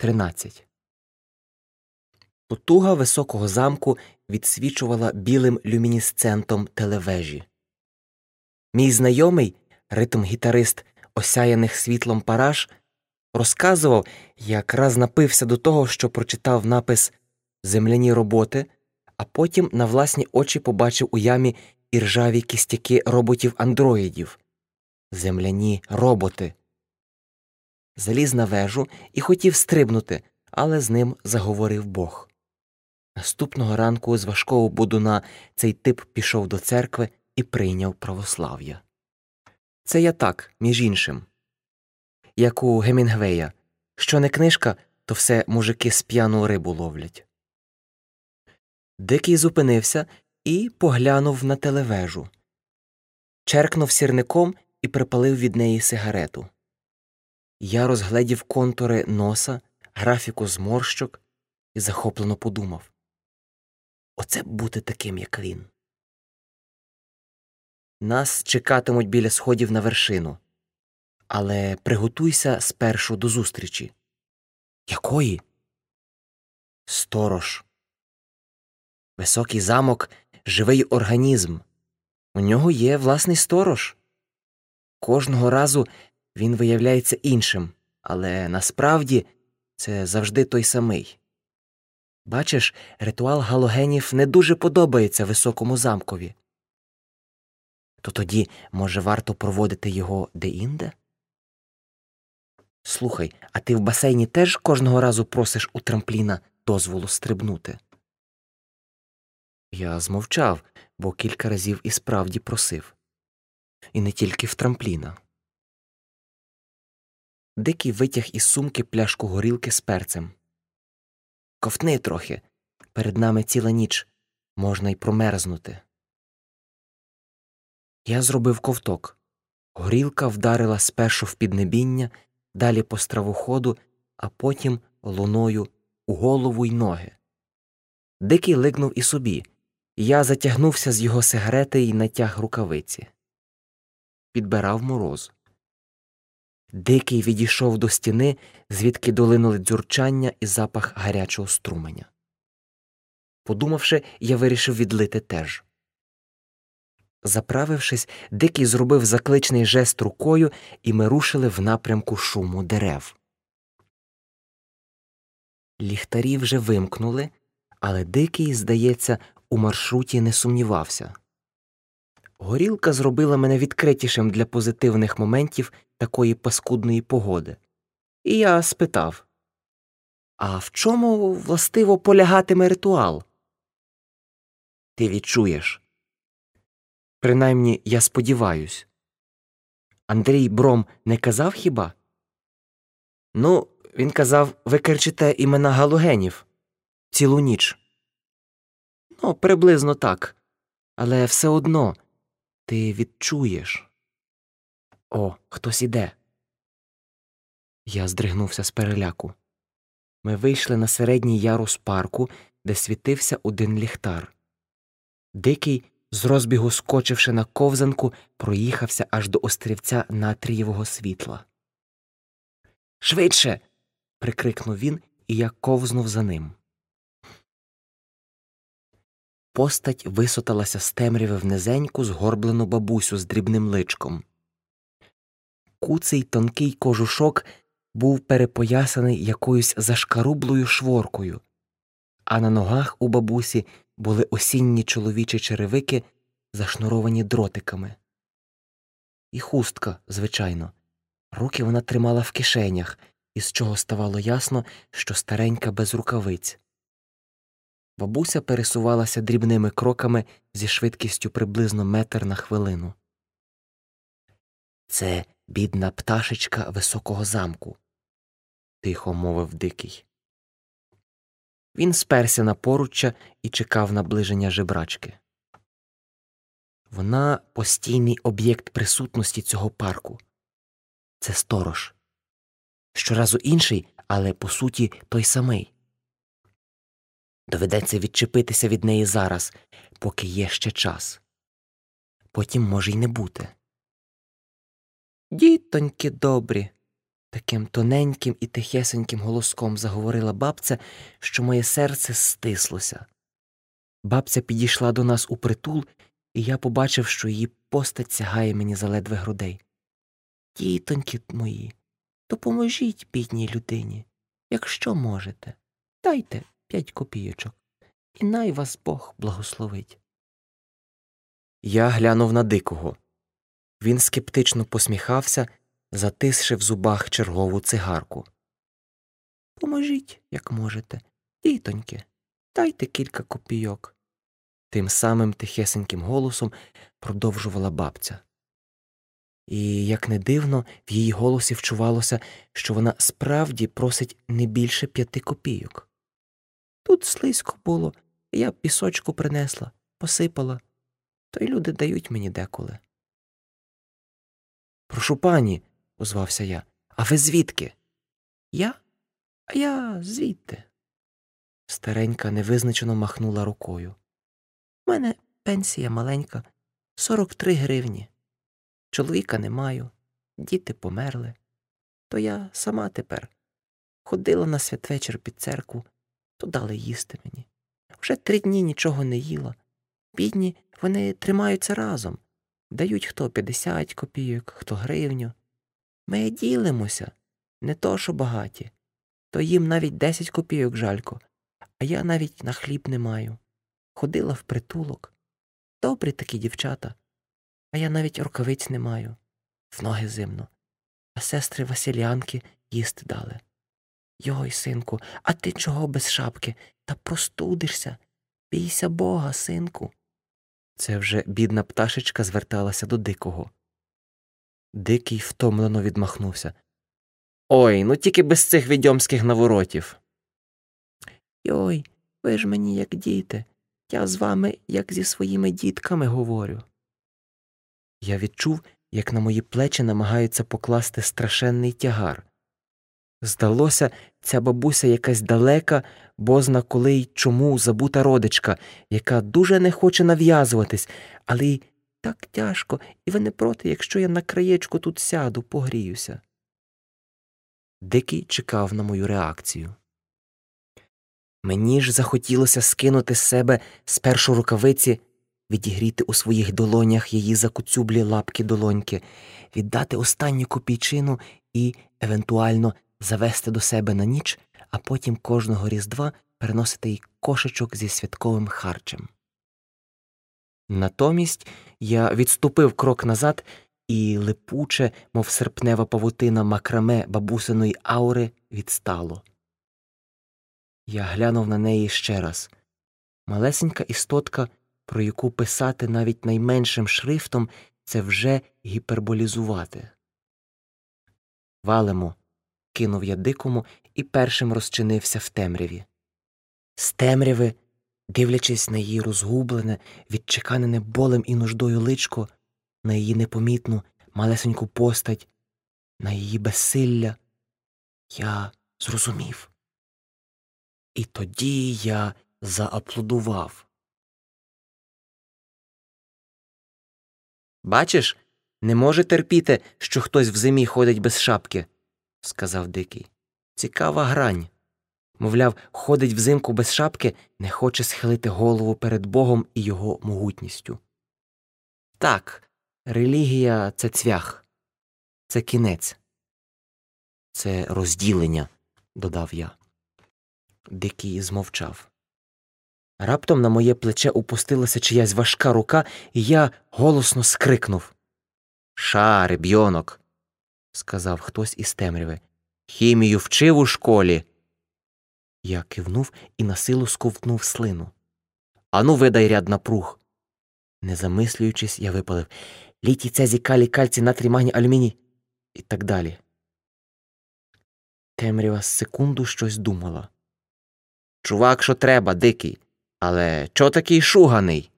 13. Потуга високого замку відсвічувала білим люмінісцентом телевежі. Мій знайомий, ритм-гітарист осяяних світлом параж, розказував, як раз напився до того, що прочитав напис Земляні роботи, а потім на власні очі побачив у ямі іржаві кістяки роботів-андроїдів. Земляні роботи. Заліз на вежу і хотів стрибнути, але з ним заговорив Бог. Наступного ранку з важкого будуна цей тип пішов до церкви і прийняв православ'я. Це я так, між іншим. Як у Гемінгвея що не книжка, то все мужики з п'яну рибу ловлять. Дикий зупинився і поглянув на телевежу. Черкнув сірником і припалив від неї сигарету. Я розгледів контури носа, графіку зморщок і захоплено подумав Оце бути таким, як він. Нас чекатимуть біля сходів на вершину. Але приготуйся спершу до зустрічі. Якої? Сторож. Високий замок живий організм. У нього є власний сторож. Кожного разу він виявляється іншим, але насправді це завжди той самий. Бачиш, ритуал галогенів не дуже подобається високому замкові. То тоді, може, варто проводити його деінде? Слухай, а ти в басейні теж кожного разу просиш у трампліна дозволу стрибнути? Я змовчав, бо кілька разів і справді просив. І не тільки в трампліна. Дикий витяг із сумки пляшку горілки з перцем. Ковтни трохи. Перед нами ціла ніч. Можна й промерзнути. Я зробив ковток. Горілка вдарила спершу в піднебіння, далі по стравоходу, а потім луною у голову й ноги. Дикий лигнув і собі. Я затягнувся з його сигарети і натяг рукавиці. Підбирав мороз. Дикий відійшов до стіни, звідки долинули дзюрчання і запах гарячого струменя. Подумавши, я вирішив відлити теж. Заправившись, дикий зробив закличний жест рукою, і ми рушили в напрямку шуму дерев. Ліхтарі вже вимкнули, але дикий, здається, у маршруті не сумнівався. Горілка зробила мене відкритішим для позитивних моментів такої паскудної погоди. І я спитав А в чому властиво полягатиме ритуал? Ти відчуєш. Принаймні я сподіваюсь. Андрій Бром не казав хіба? Ну, він казав, ви кричите імена галогенів цілу ніч. Ну, приблизно так. Але все одно ти відчуєш. О, хтось іде. Я здригнувся з переляку. Ми вийшли на середній ярус парку, де світився один ліхтар. Дикий, з розбігу скочивши на ковзанку, проїхався аж до острівця натрієвого світла. Швидше. прикрикнув він, і я ковзнув за ним. Постать висоталася з темряви в низеньку згорблену бабусю з дрібним личком. Куций тонкий кожушок був перепоясаний якоюсь зашкарублою шворкою, а на ногах у бабусі були осінні чоловічі черевики, зашнуровані дротиками. І хустка, звичайно. Руки вона тримала в кишенях, із чого ставало ясно, що старенька без рукавиць. Бабуся пересувалася дрібними кроками зі швидкістю приблизно метр на хвилину. Це бідна пташечка високого замку, тихо мовив дикий. Він сперся на поруччя і чекав наближення жебрачки. Вона постійний об'єкт присутності цього парку. Це сторож. Щоразу інший, але по суті той самий. Доведеться відчепитися від неї зараз, поки є ще час. Потім може й не бути. Дітоньки добрі, Таким тоненьким і тихесеньким голоском заговорила бабця, що моє серце стислося. Бабця підійшла до нас у притул, і я побачив, що її постать сягає мені за ледве грудей. Тітоньки мої, допоможіть бідній людині, якщо можете, дайте п'ять копійочок, і най вас Бог благословить. Я глянув на дикого. Він скептично посміхався, затисши в зубах чергову цигарку. Поможіть, як можете, тітоньки, дайте кілька копійок. Тим самим тихесеньким голосом продовжувала бабця. І, як не дивно, в її голосі вчувалося, що вона справді просить не більше п'яти копійок. Тут слизько було, я пісочку принесла, посипала, то й люди дають мені деколи. Прошу пані, озвався я, а ви звідки? Я? А я звідти. Старенька невизначено махнула рукою. У мене пенсія маленька, сорок три гривні. Чоловіка не маю, діти померли. То я сама тепер ходила на святвечір під церкву, то дали їсти мені. Вже три дні нічого не їла. Бідні, вони тримаються разом, дають хто п'ятдесят копійок, хто гривню. Ми ділимося, не то що багаті, то їм навіть десять копійок жалько, а я навіть на хліб не маю. Ходила в притулок. Добрі такі дівчата, а я навіть рукавиць не маю, в ноги зимно, а сестри Василянки їсти дали. Йой, синку, а ти чого без шапки? Та простудишся. Бійся бога, синку. Це вже бідна пташечка зверталася до дикого. Дикий втомлено відмахнувся. Ой, ну тільки без цих відьомських наворотів. Йой, ви ж мені як діти. Я з вами, як зі своїми дітками, говорю. Я відчув, як на мої плечі намагаються покласти страшенний тягар. Здалося, ця бабуся якась далека, бозна коли й чому забута родичка, яка дуже не хоче нав'язуватись, але й так тяжко, і ви не проти, якщо я на краєчку тут сяду, погріюся. Дикий чекав на мою реакцію. Мені ж захотілося скинути з себе спершу рукавиці, відігріти у своїх долонях її закуцюблі лапки долоньки, віддати останню копійчину і, евентуально, завести до себе на ніч, а потім кожного різдва переносити й кошечок зі святковим харчем. Натомість я відступив крок назад і липуче, мов серпнева павутина макраме бабусиної аури, відстало. Я глянув на неї ще раз. Малесенька істотка, про яку писати навіть найменшим шрифтом, це вже гіперболізувати. Валимо, кинув я дикому і першим розчинився в темряві. З темряви, дивлячись на її розгублене, відчеканене болем і нуждою личко, на її непомітну, малесеньку постать, на її безсилля, я зрозумів. І тоді я зааплодував. Бачиш, не може терпіти, що хтось в зимі ходить без шапки, сказав дикий. Цікава грань. Мовляв, ходить взимку без шапки, не хоче схилити голову перед Богом і його могутністю. Так, релігія це цвях, це кінець, це розділення, додав я. Дикий змовчав. Раптом на моє плече упустилася чиясь важка рука, і я голосно скрикнув. Ша, ребйонок, сказав хтось із темряви. Хімію вчив у школі. Я кивнув і на силу сковтнув слину. Ану, видай ряд напруг. Не замислюючись, я випалив літій цезі калій кальцій натрій магній алюміній і так далі. Темрява секунду щось думала. Чувак, що треба, дикий. Але чо такий шуганий?